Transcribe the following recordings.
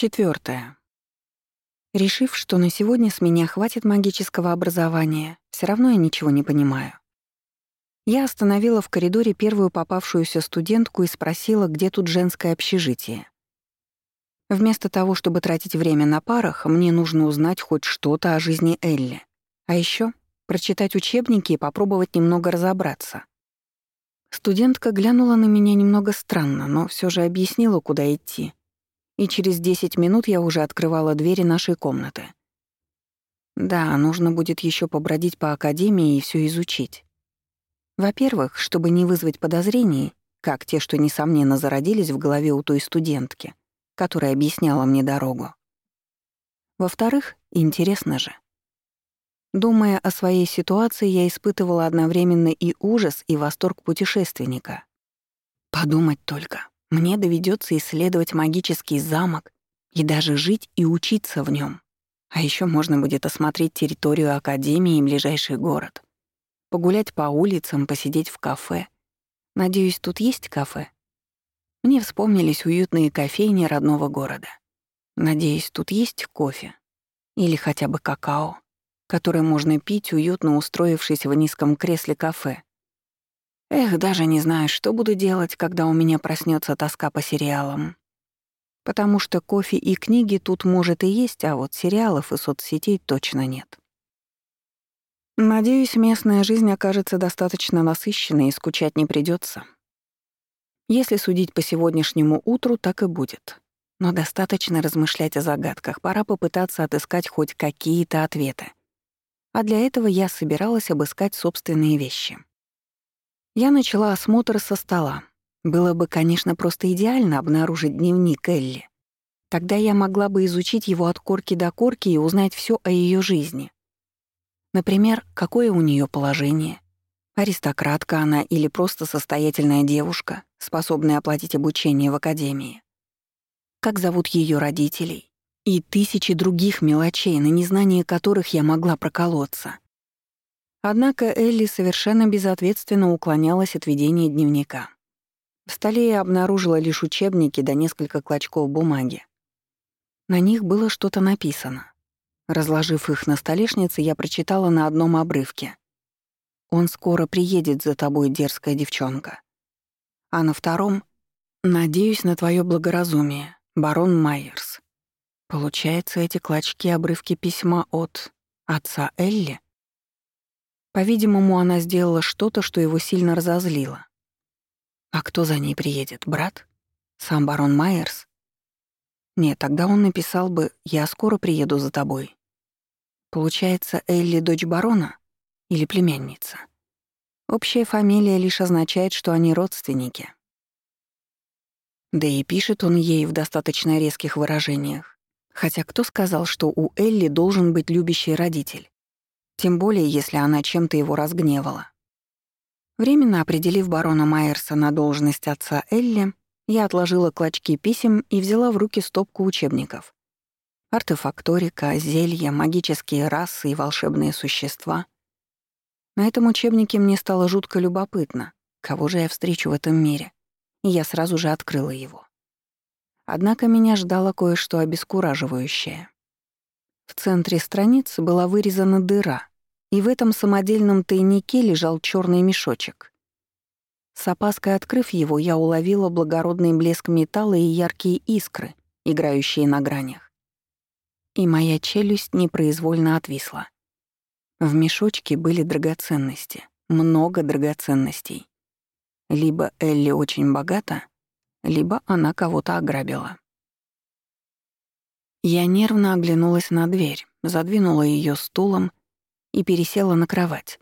Четвертое. Решив, что на сегодня с меня хватит магического образования, все равно я ничего не понимаю. Я остановила в коридоре первую попавшуюся студентку и спросила, где тут женское общежитие. Вместо того, чтобы тратить время на парах, мне нужно узнать хоть что-то о жизни Элли. А еще прочитать учебники и попробовать немного разобраться. Студентка глянула на меня немного странно, но все же объяснила, куда идти. И через 10 минут я уже открывала двери нашей комнаты. Да, нужно будет еще побродить по академии и все изучить. Во-первых, чтобы не вызвать подозрений, как те, что, несомненно, зародились в голове у той студентки, которая объясняла мне дорогу. Во-вторых, интересно же. Думая о своей ситуации, я испытывала одновременно и ужас, и восторг путешественника. Подумать только, мне доведется исследовать магический замок и даже жить и учиться в нем. А еще можно будет осмотреть территорию Академии и ближайший город. Погулять по улицам, посидеть в кафе. Надеюсь, тут есть кафе? Мне вспомнились уютные кофейни родного города. Надеюсь, тут есть кофе. Или хотя бы какао, который можно пить, уютно устроившись в низком кресле кафе. Эх, даже не знаю, что буду делать, когда у меня проснется тоска по сериалам. Потому что кофе и книги тут, может, и есть, а вот сериалов и соцсетей точно нет. Надеюсь, местная жизнь окажется достаточно насыщенной и скучать не придется. Если судить по сегодняшнему утру, так и будет. Но достаточно размышлять о загадках, пора попытаться отыскать хоть какие-то ответы. А для этого я собиралась обыскать собственные вещи. Я начала осмотр со стола. Было бы, конечно, просто идеально обнаружить дневник Элли. Тогда я могла бы изучить его от корки до корки и узнать все о ее жизни. Например, какое у нее положение, аристократка она или просто состоятельная девушка, способная оплатить обучение в академии. Как зовут ее родителей? И тысячи других мелочей, на незнание которых я могла проколоться. Однако Элли совершенно безответственно уклонялась от ведения дневника. В столе я обнаружила лишь учебники да несколько клочков бумаги. На них было что-то написано. Разложив их на столешнице, я прочитала на одном обрывке. «Он скоро приедет за тобой, дерзкая девчонка». А на втором «Надеюсь на твое благоразумие, барон Майерс». Получается, эти клочки — обрывки письма от отца Элли? По-видимому, она сделала что-то, что его сильно разозлило. А кто за ней приедет, брат? Сам барон Майерс? Нет, тогда он написал бы «Я скоро приеду за тобой». Получается, Элли — дочь барона? Или племянница? Общая фамилия лишь означает, что они родственники. Да и пишет он ей в достаточно резких выражениях. Хотя кто сказал, что у Элли должен быть любящий родитель? Тем более, если она чем-то его разгневала. Временно определив барона Майерса на должность отца Элли, я отложила клочки писем и взяла в руки стопку учебников. Артефакторика, зелья, магические расы и волшебные существа. На этом учебнике мне стало жутко любопытно, кого же я встречу в этом мире, и я сразу же открыла его. Однако меня ждало кое-что обескураживающее. В центре страницы была вырезана дыра, и в этом самодельном тайнике лежал черный мешочек. С опаской открыв его, я уловила благородный блеск металла и яркие искры, играющие на гранях и моя челюсть непроизвольно отвисла. В мешочке были драгоценности, много драгоценностей. Либо Элли очень богата, либо она кого-то ограбила. Я нервно оглянулась на дверь, задвинула ее стулом и пересела на кровать.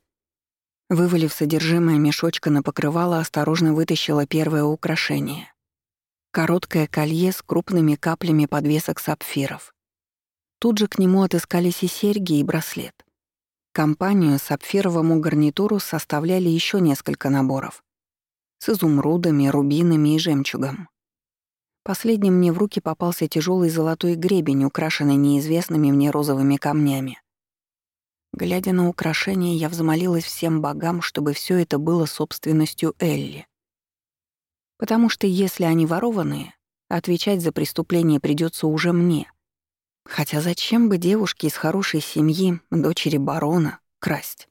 Вывалив содержимое мешочка на покрывало, осторожно вытащила первое украшение. Короткое колье с крупными каплями подвесок сапфиров. Тут же к нему отыскались и серьги, и браслет. Компанию сапфировому гарнитуру составляли еще несколько наборов. С изумрудами, рубинами и жемчугом. Последним мне в руки попался тяжелый золотой гребень, украшенный неизвестными мне розовыми камнями. Глядя на украшения, я взмолилась всем богам, чтобы все это было собственностью Элли. Потому что если они ворованные, Отвечать за преступление придется уже мне. Хотя зачем бы девушке из хорошей семьи, дочери барона, красть?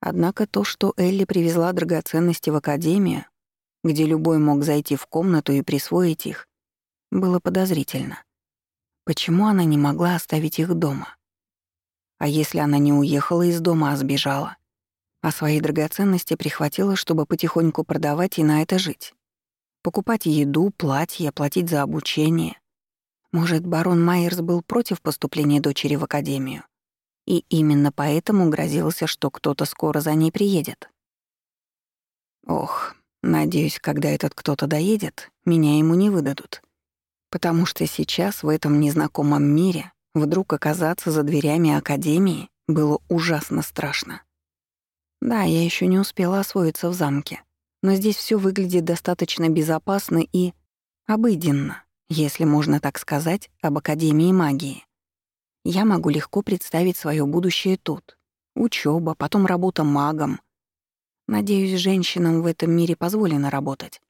Однако то, что Элли привезла драгоценности в академию, где любой мог зайти в комнату и присвоить их, было подозрительно. Почему она не могла оставить их дома? А если она не уехала из дома, а сбежала? А свои драгоценности прихватила, чтобы потихоньку продавать и на это жить. Покупать еду, платья, платить за обучение. Может, барон Майерс был против поступления дочери в академию? И именно поэтому грозился, что кто-то скоро за ней приедет. Ох, надеюсь, когда этот кто-то доедет, меня ему не выдадут. Потому что сейчас, в этом незнакомом мире, вдруг оказаться за дверями академии было ужасно страшно. Да, я еще не успела освоиться в замке, но здесь все выглядит достаточно безопасно и обыденно если можно так сказать, об Академии магии. Я могу легко представить свое будущее тут. Учеба, потом работа магом. Надеюсь, женщинам в этом мире позволено работать.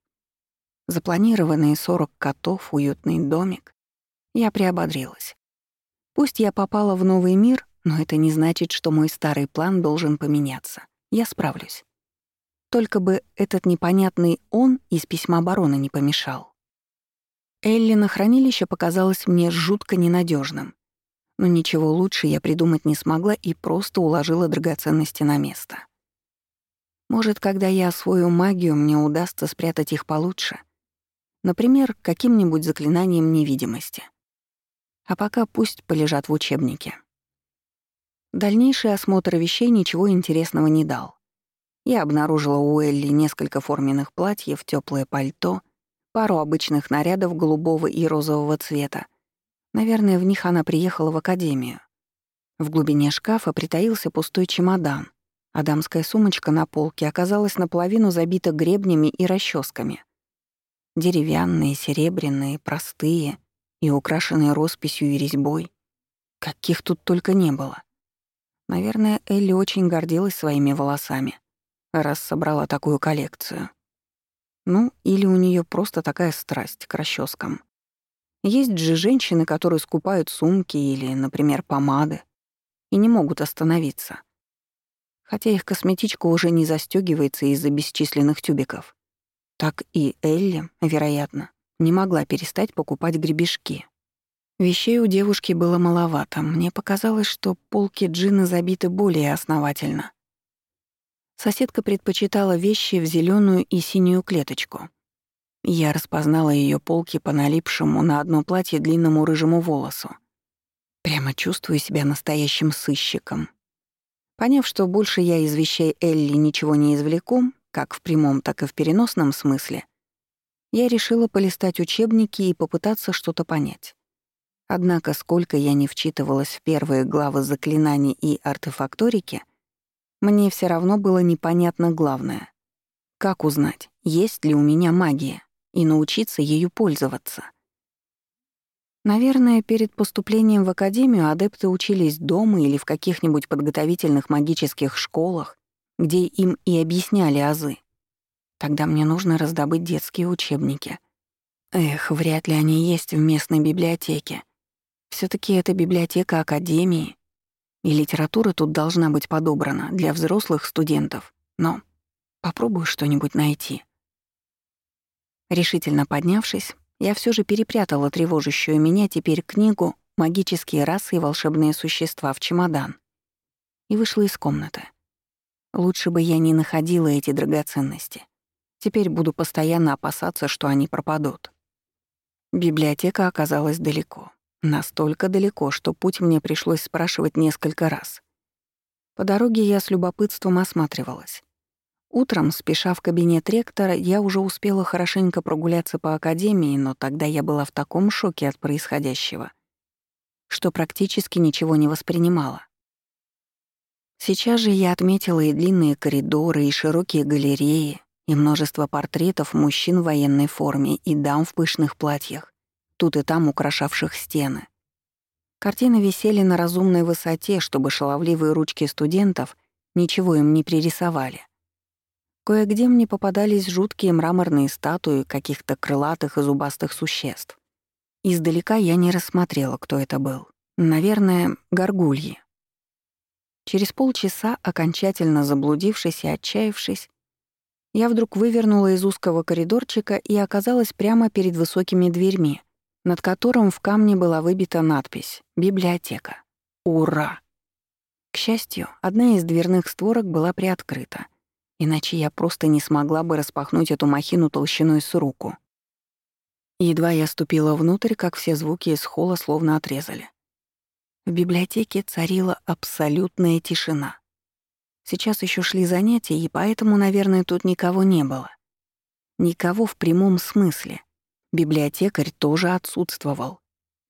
Запланированные 40 котов, уютный домик. Я приободрилась. Пусть я попала в новый мир, но это не значит, что мой старый план должен поменяться. Я справлюсь. Только бы этот непонятный «он» из письма барона не помешал. Элли на хранилище показалось мне жутко ненадежным, Но ничего лучше я придумать не смогла и просто уложила драгоценности на место. Может, когда я освою магию, мне удастся спрятать их получше. Например, каким-нибудь заклинанием невидимости. А пока пусть полежат в учебнике. Дальнейший осмотр вещей ничего интересного не дал. Я обнаружила у Элли несколько форменных платьев, теплое пальто — пару обычных нарядов голубого и розового цвета. Наверное, в них она приехала в академию. В глубине шкафа притаился пустой чемодан, а дамская сумочка на полке оказалась наполовину забита гребнями и расческами. Деревянные, серебряные, простые и украшенные росписью и резьбой. Каких тут только не было. Наверное, Элли очень гордилась своими волосами, раз собрала такую коллекцию. Ну, или у нее просто такая страсть к расческам. Есть же женщины, которые скупают сумки или, например, помады и не могут остановиться. Хотя их косметичка уже не застегивается из-за бесчисленных тюбиков. Так и Элли, вероятно, не могла перестать покупать гребешки. Вещей у девушки было маловато. Мне показалось, что полки джина забиты более основательно. Соседка предпочитала вещи в зеленую и синюю клеточку. Я распознала ее полки по налипшему на одно платье длинному рыжему волосу. Прямо чувствую себя настоящим сыщиком. Поняв, что больше я из вещей Элли ничего не извлеку, как в прямом, так и в переносном смысле, я решила полистать учебники и попытаться что-то понять. Однако, сколько я не вчитывалась в первые главы заклинаний и артефакторики — мне все равно было непонятно главное. Как узнать, есть ли у меня магия, и научиться ею пользоваться? Наверное, перед поступлением в академию адепты учились дома или в каких-нибудь подготовительных магических школах, где им и объясняли азы. Тогда мне нужно раздобыть детские учебники. Эх, вряд ли они есть в местной библиотеке. все таки это библиотека академии, и литература тут должна быть подобрана для взрослых студентов. Но попробую что-нибудь найти. Решительно поднявшись, я все же перепрятала тревожащую меня теперь книгу «Магические расы и волшебные существа» в чемодан и вышла из комнаты. Лучше бы я не находила эти драгоценности. Теперь буду постоянно опасаться, что они пропадут. Библиотека оказалась далеко. Настолько далеко, что путь мне пришлось спрашивать несколько раз. По дороге я с любопытством осматривалась. Утром, спеша в кабинет ректора, я уже успела хорошенько прогуляться по академии, но тогда я была в таком шоке от происходящего, что практически ничего не воспринимала. Сейчас же я отметила и длинные коридоры, и широкие галереи, и множество портретов мужчин в военной форме и дам в пышных платьях, тут и там украшавших стены. Картины висели на разумной высоте, чтобы шаловливые ручки студентов ничего им не пририсовали. Кое-где мне попадались жуткие мраморные статуи каких-то крылатых и зубастых существ. Издалека я не рассмотрела, кто это был. Наверное, горгульи. Через полчаса, окончательно заблудившись и отчаявшись, я вдруг вывернула из узкого коридорчика и оказалась прямо перед высокими дверьми, над которым в камне была выбита надпись «Библиотека». Ура! К счастью, одна из дверных створок была приоткрыта, иначе я просто не смогла бы распахнуть эту махину толщиной с руку. Едва я ступила внутрь, как все звуки из холла словно отрезали. В библиотеке царила абсолютная тишина. Сейчас еще шли занятия, и поэтому, наверное, тут никого не было. Никого в прямом смысле. Библиотекарь тоже отсутствовал.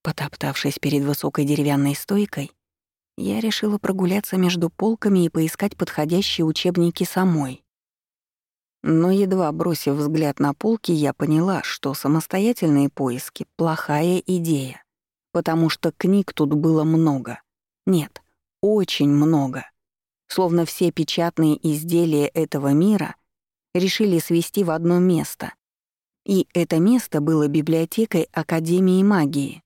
Потоптавшись перед высокой деревянной стойкой, я решила прогуляться между полками и поискать подходящие учебники самой. Но едва бросив взгляд на полки, я поняла, что самостоятельные поиски — плохая идея, потому что книг тут было много. Нет, очень много словно все печатные изделия этого мира решили свести в одно место. И это место было библиотекой Академии магии.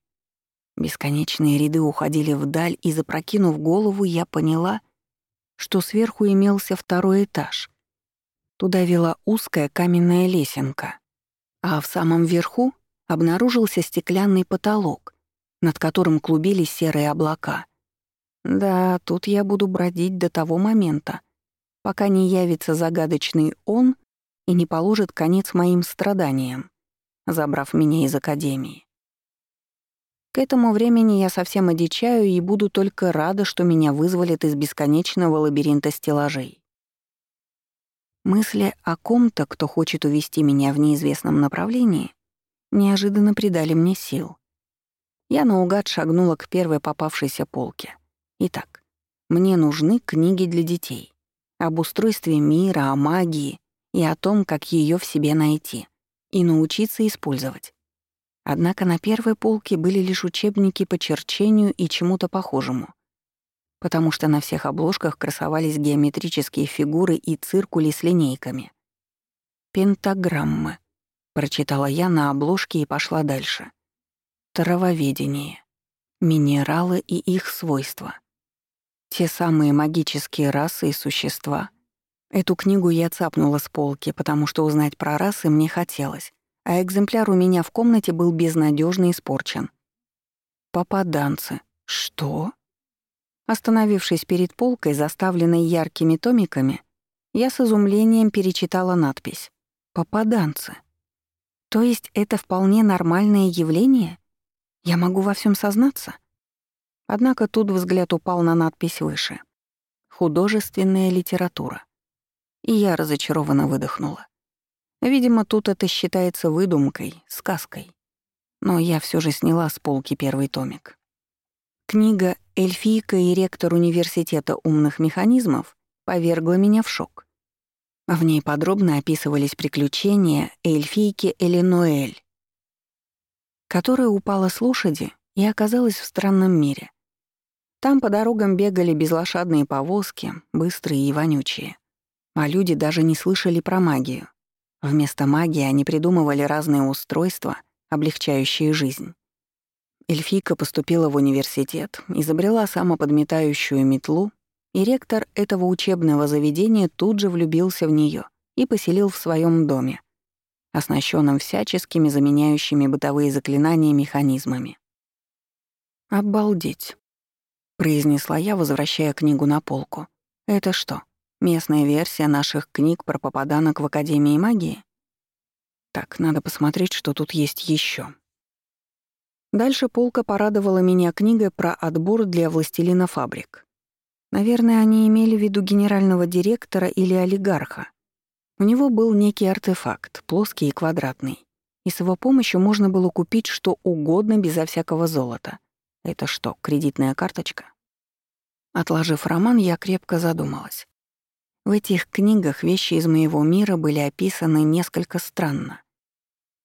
Бесконечные ряды уходили вдаль, и, запрокинув голову, я поняла, что сверху имелся второй этаж. Туда вела узкая каменная лесенка, а в самом верху обнаружился стеклянный потолок, над которым клубились серые облака — да, тут я буду бродить до того момента, пока не явится загадочный он и не положит конец моим страданиям, забрав меня из академии. К этому времени я совсем одичаю и буду только рада, что меня вызволят из бесконечного лабиринта стеллажей. Мысли о ком-то, кто хочет увести меня в неизвестном направлении, неожиданно придали мне сил. Я наугад шагнула к первой попавшейся полке. Итак, мне нужны книги для детей. Об устройстве мира, о магии и о том, как ее в себе найти и научиться использовать. Однако на первой полке были лишь учебники по черчению и чему-то похожему, потому что на всех обложках красовались геометрические фигуры и циркули с линейками. «Пентаграммы», — прочитала я на обложке и пошла дальше. «Травоведение. Минералы и их свойства. Те самые магические расы и существа. Эту книгу я цапнула с полки, потому что узнать про расы мне хотелось, а экземпляр у меня в комнате был безнадежно испорчен. Попаданцы. Что? Остановившись перед полкой, заставленной яркими томиками, я с изумлением перечитала надпись «Попаданцы». То есть это вполне нормальное явление? Я могу во всем сознаться? Однако тут взгляд упал на надпись выше. «Художественная литература». И я разочарованно выдохнула. Видимо, тут это считается выдумкой, сказкой. Но я все же сняла с полки первый томик. Книга «Эльфийка и ректор университета умных механизмов» повергла меня в шок. В ней подробно описывались приключения эльфийки Элинуэль, которая упала с лошади и оказалась в странном мире — там по дорогам бегали безлошадные повозки, быстрые и вонючие. А люди даже не слышали про магию. Вместо магии они придумывали разные устройства, облегчающие жизнь. Эльфийка поступила в университет, изобрела самоподметающую метлу, и ректор этого учебного заведения тут же влюбился в нее и поселил в своем доме, оснащенном всяческими заменяющими бытовые заклинания механизмами. Обалдеть произнесла я, возвращая книгу на полку. «Это что, местная версия наших книг про попаданок в Академии магии?» Так, надо посмотреть, что тут есть еще. Дальше полка порадовала меня книгой про отбор для властелина фабрик. Наверное, они имели в виду генерального директора или олигарха. У него был некий артефакт, плоский и квадратный. И с его помощью можно было купить что угодно безо всякого золота — это что, кредитная карточка? Отложив роман, я крепко задумалась. В этих книгах вещи из моего мира были описаны несколько странно,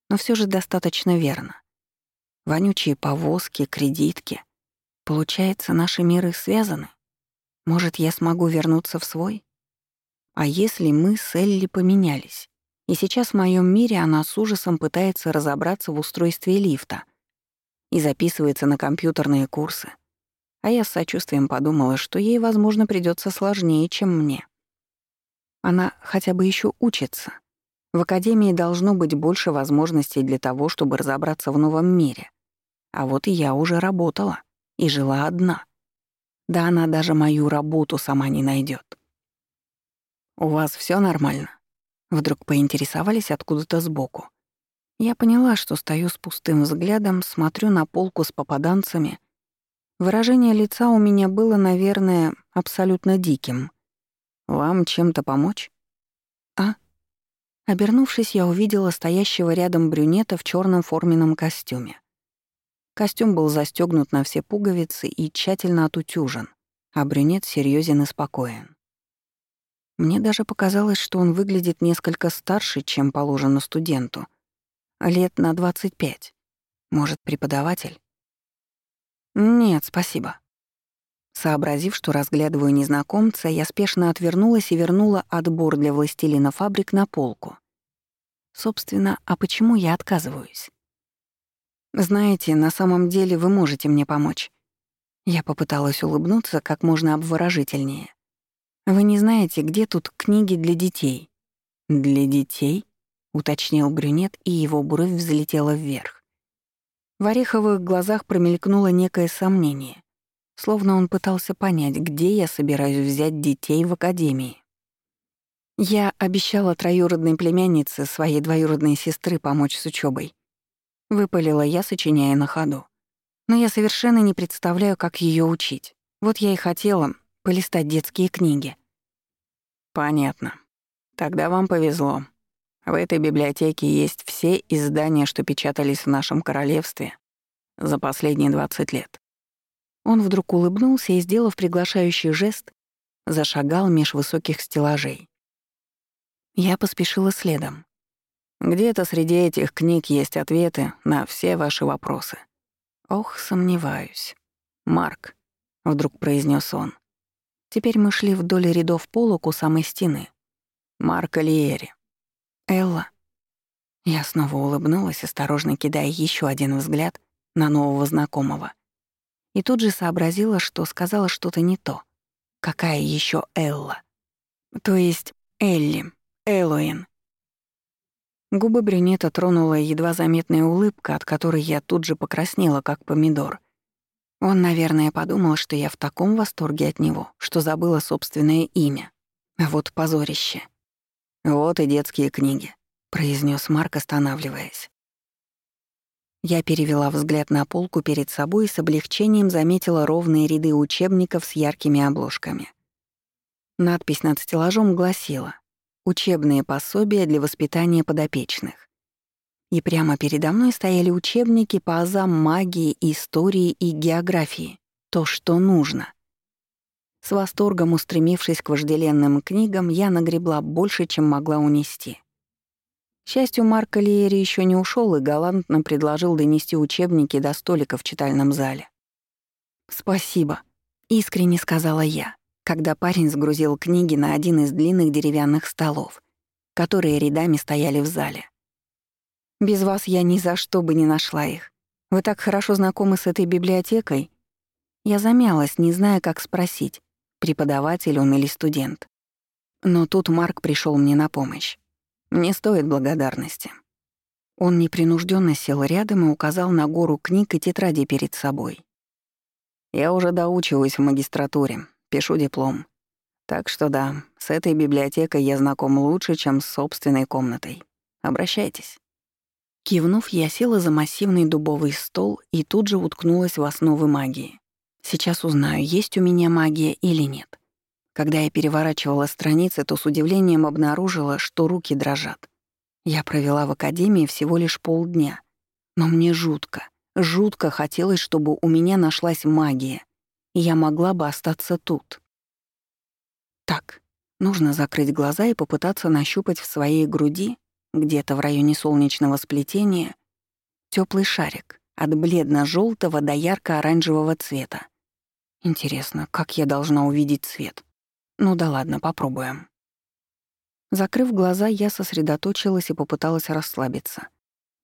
но все же достаточно верно. Вонючие повозки, кредитки. Получается, наши миры связаны? Может, я смогу вернуться в свой? А если мы с Элли поменялись? И сейчас в моем мире она с ужасом пытается разобраться в устройстве лифта и записывается на компьютерные курсы. А я с сочувствием подумала, что ей, возможно, придется сложнее, чем мне. Она хотя бы еще учится. В академии должно быть больше возможностей для того, чтобы разобраться в новом мире. А вот я уже работала и жила одна. Да она даже мою работу сама не найдет. «У вас все нормально?» Вдруг поинтересовались откуда-то сбоку. Я поняла, что стою с пустым взглядом, смотрю на полку с попаданцами. Выражение лица у меня было, наверное, абсолютно диким. «Вам чем-то помочь?» «А?» Обернувшись, я увидела стоящего рядом брюнета в черном форменном костюме. Костюм был застегнут на все пуговицы и тщательно отутюжен, а брюнет серьезен и спокоен. Мне даже показалось, что он выглядит несколько старше, чем положено студенту. Лет на 25. Может, преподаватель? Нет, спасибо. Сообразив, что разглядываю незнакомца, я спешно отвернулась и вернула отбор для властелина фабрик на полку. Собственно, а почему я отказываюсь? Знаете, на самом деле вы можете мне помочь. Я попыталась улыбнуться как можно обворожительнее. «Вы не знаете, где тут книги для детей?» «Для детей?» — уточнил брюнет, и его бровь взлетела вверх. В ореховых глазах промелькнуло некое сомнение, словно он пытался понять, где я собираюсь взять детей в академии. Я обещала троюродной племяннице своей двоюродной сестры помочь с учебой. Выпалила я, сочиняя на ходу. Но я совершенно не представляю, как ее учить. Вот я и хотела, полистать детские книги. Понятно. Тогда вам повезло. В этой библиотеке есть все издания, что печатались в нашем королевстве за последние 20 лет. Он вдруг улыбнулся и, сделав приглашающий жест, зашагал меж высоких стеллажей. Я поспешила следом. Где-то среди этих книг есть ответы на все ваши вопросы. Ох, сомневаюсь. Марк, вдруг произнес он. Теперь мы шли вдоль рядов полок у самой стены. Марко Лиери. Элла. Я снова улыбнулась, осторожно кидая еще один взгляд на нового знакомого. И тут же сообразила, что сказала что-то не то. Какая еще Элла? То есть Элли, Эллоин. Губы брюнета тронула едва заметная улыбка, от которой я тут же покраснела, как помидор. Он, наверное, подумал, что я в таком восторге от него, что забыла собственное имя. Вот позорище. «Вот и детские книги», — произнес Марк, останавливаясь. Я перевела взгляд на полку перед собой и с облегчением заметила ровные ряды учебников с яркими обложками. Надпись над стеллажом гласила «Учебные пособия для воспитания подопечных» и прямо передо мной стояли учебники по азам магии, истории и географии. То, что нужно. С восторгом устремившись к вожделенным книгам, я нагребла больше, чем могла унести. К счастью, Марк Лиери еще не ушел и галантно предложил донести учебники до столика в читальном зале. «Спасибо», — искренне сказала я, когда парень сгрузил книги на один из длинных деревянных столов, которые рядами стояли в зале. Без вас я ни за что бы не нашла их. Вы так хорошо знакомы с этой библиотекой?» Я замялась, не зная, как спросить, преподаватель он или студент. Но тут Марк пришел мне на помощь. Не стоит благодарности. Он непринужденно сел рядом и указал на гору книг и тетради перед собой. Я уже доучиваюсь в магистратуре, пишу диплом. Так что да, с этой библиотекой я знаком лучше, чем с собственной комнатой. Обращайтесь. Кивнув, я села за массивный дубовый стол и тут же уткнулась в основы магии. Сейчас узнаю, есть у меня магия или нет. Когда я переворачивала страницы, то с удивлением обнаружила, что руки дрожат. Я провела в академии всего лишь полдня. Но мне жутко, жутко хотелось, чтобы у меня нашлась магия, и я могла бы остаться тут. Так, нужно закрыть глаза и попытаться нащупать в своей груди где-то в районе солнечного сплетения, теплый шарик от бледно-желтого до ярко-оранжевого цвета. Интересно, как я должна увидеть цвет? Ну да ладно, попробуем. Закрыв глаза, я сосредоточилась и попыталась расслабиться.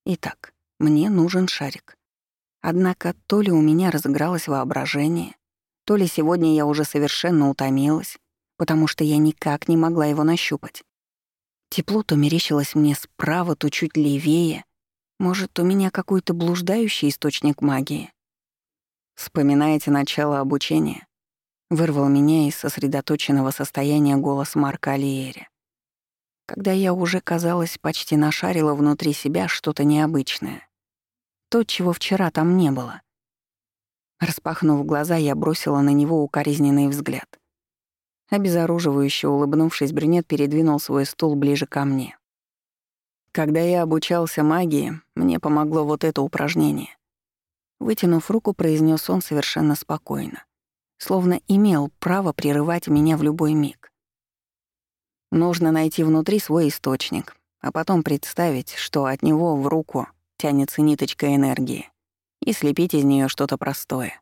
Итак, мне нужен шарик. Однако то ли у меня разыгралось воображение, то ли сегодня я уже совершенно утомилась, потому что я никак не могла его нащупать. Тепло то мерещилось мне справа, то чуть левее. Может, у меня какой-то блуждающий источник магии? Вспоминаете начало обучения? Вырвал меня из сосредоточенного состояния голос Марка Алиери. Когда я уже, казалось, почти нашарила внутри себя что-то необычное. То, чего вчера там не было. Распахнув глаза, я бросила на него укоризненный взгляд. Обезоруживающе улыбнувшись, брюнет передвинул свой стул ближе ко мне. Когда я обучался магии, мне помогло вот это упражнение. Вытянув руку, произнес он совершенно спокойно, словно имел право прерывать меня в любой миг. Нужно найти внутри свой источник, а потом представить, что от него в руку тянется ниточка энергии, и слепить из нее что-то простое.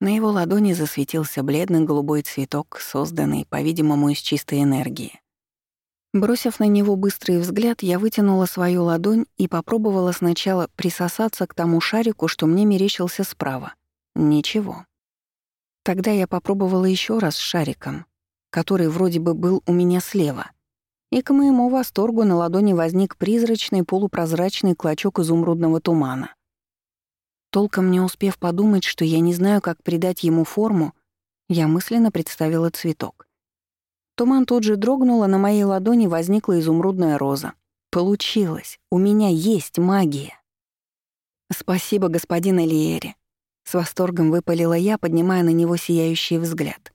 На его ладони засветился бледный голубой цветок, созданный, по-видимому, из чистой энергии. Бросив на него быстрый взгляд, я вытянула свою ладонь и попробовала сначала присосаться к тому шарику, что мне мерещился справа. Ничего. Тогда я попробовала еще раз с шариком, который вроде бы был у меня слева. И к моему восторгу на ладони возник призрачный полупрозрачный клочок изумрудного тумана. Толком не успев подумать, что я не знаю, как придать ему форму, я мысленно представила цветок. Туман тут же дрогнул, а на моей ладони возникла изумрудная роза. Получилось. У меня есть магия. Спасибо, господин Элиери. С восторгом выпалила я, поднимая на него сияющий взгляд.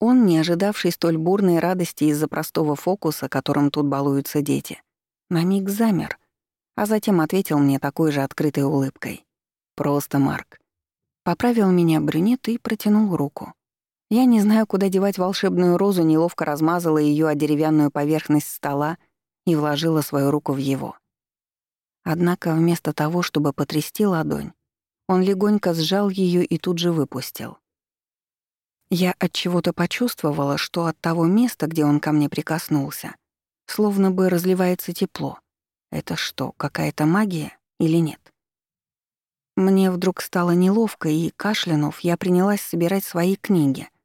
Он, не ожидавший столь бурной радости из-за простого фокуса, которым тут балуются дети, на миг замер, а затем ответил мне такой же открытой улыбкой. «Просто Марк». Поправил меня брюнет и протянул руку. Я не знаю, куда девать волшебную розу, неловко размазала ее о деревянную поверхность стола и вложила свою руку в его. Однако вместо того, чтобы потрясти ладонь, он легонько сжал ее и тут же выпустил. Я от чего-то почувствовала, что от того места, где он ко мне прикоснулся, словно бы разливается тепло. Это что, какая-то магия или нет? Мне вдруг стало неловко, и, кашлянув, я принялась собирать свои книги —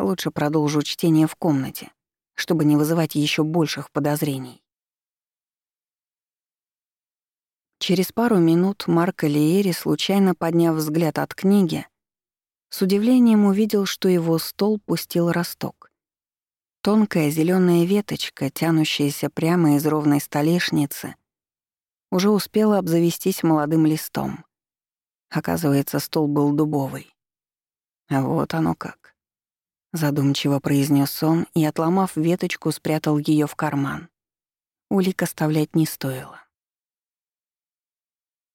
Лучше продолжу чтение в комнате, чтобы не вызывать еще больших подозрений. Через пару минут Марк Лиери, случайно подняв взгляд от книги, с удивлением увидел, что его стол пустил росток. Тонкая зеленая веточка, тянущаяся прямо из ровной столешницы, уже успела обзавестись молодым листом. Оказывается, стол был дубовый. А вот оно как. Задумчиво произнес он и, отломав веточку, спрятал ее в карман. Улик оставлять не стоило.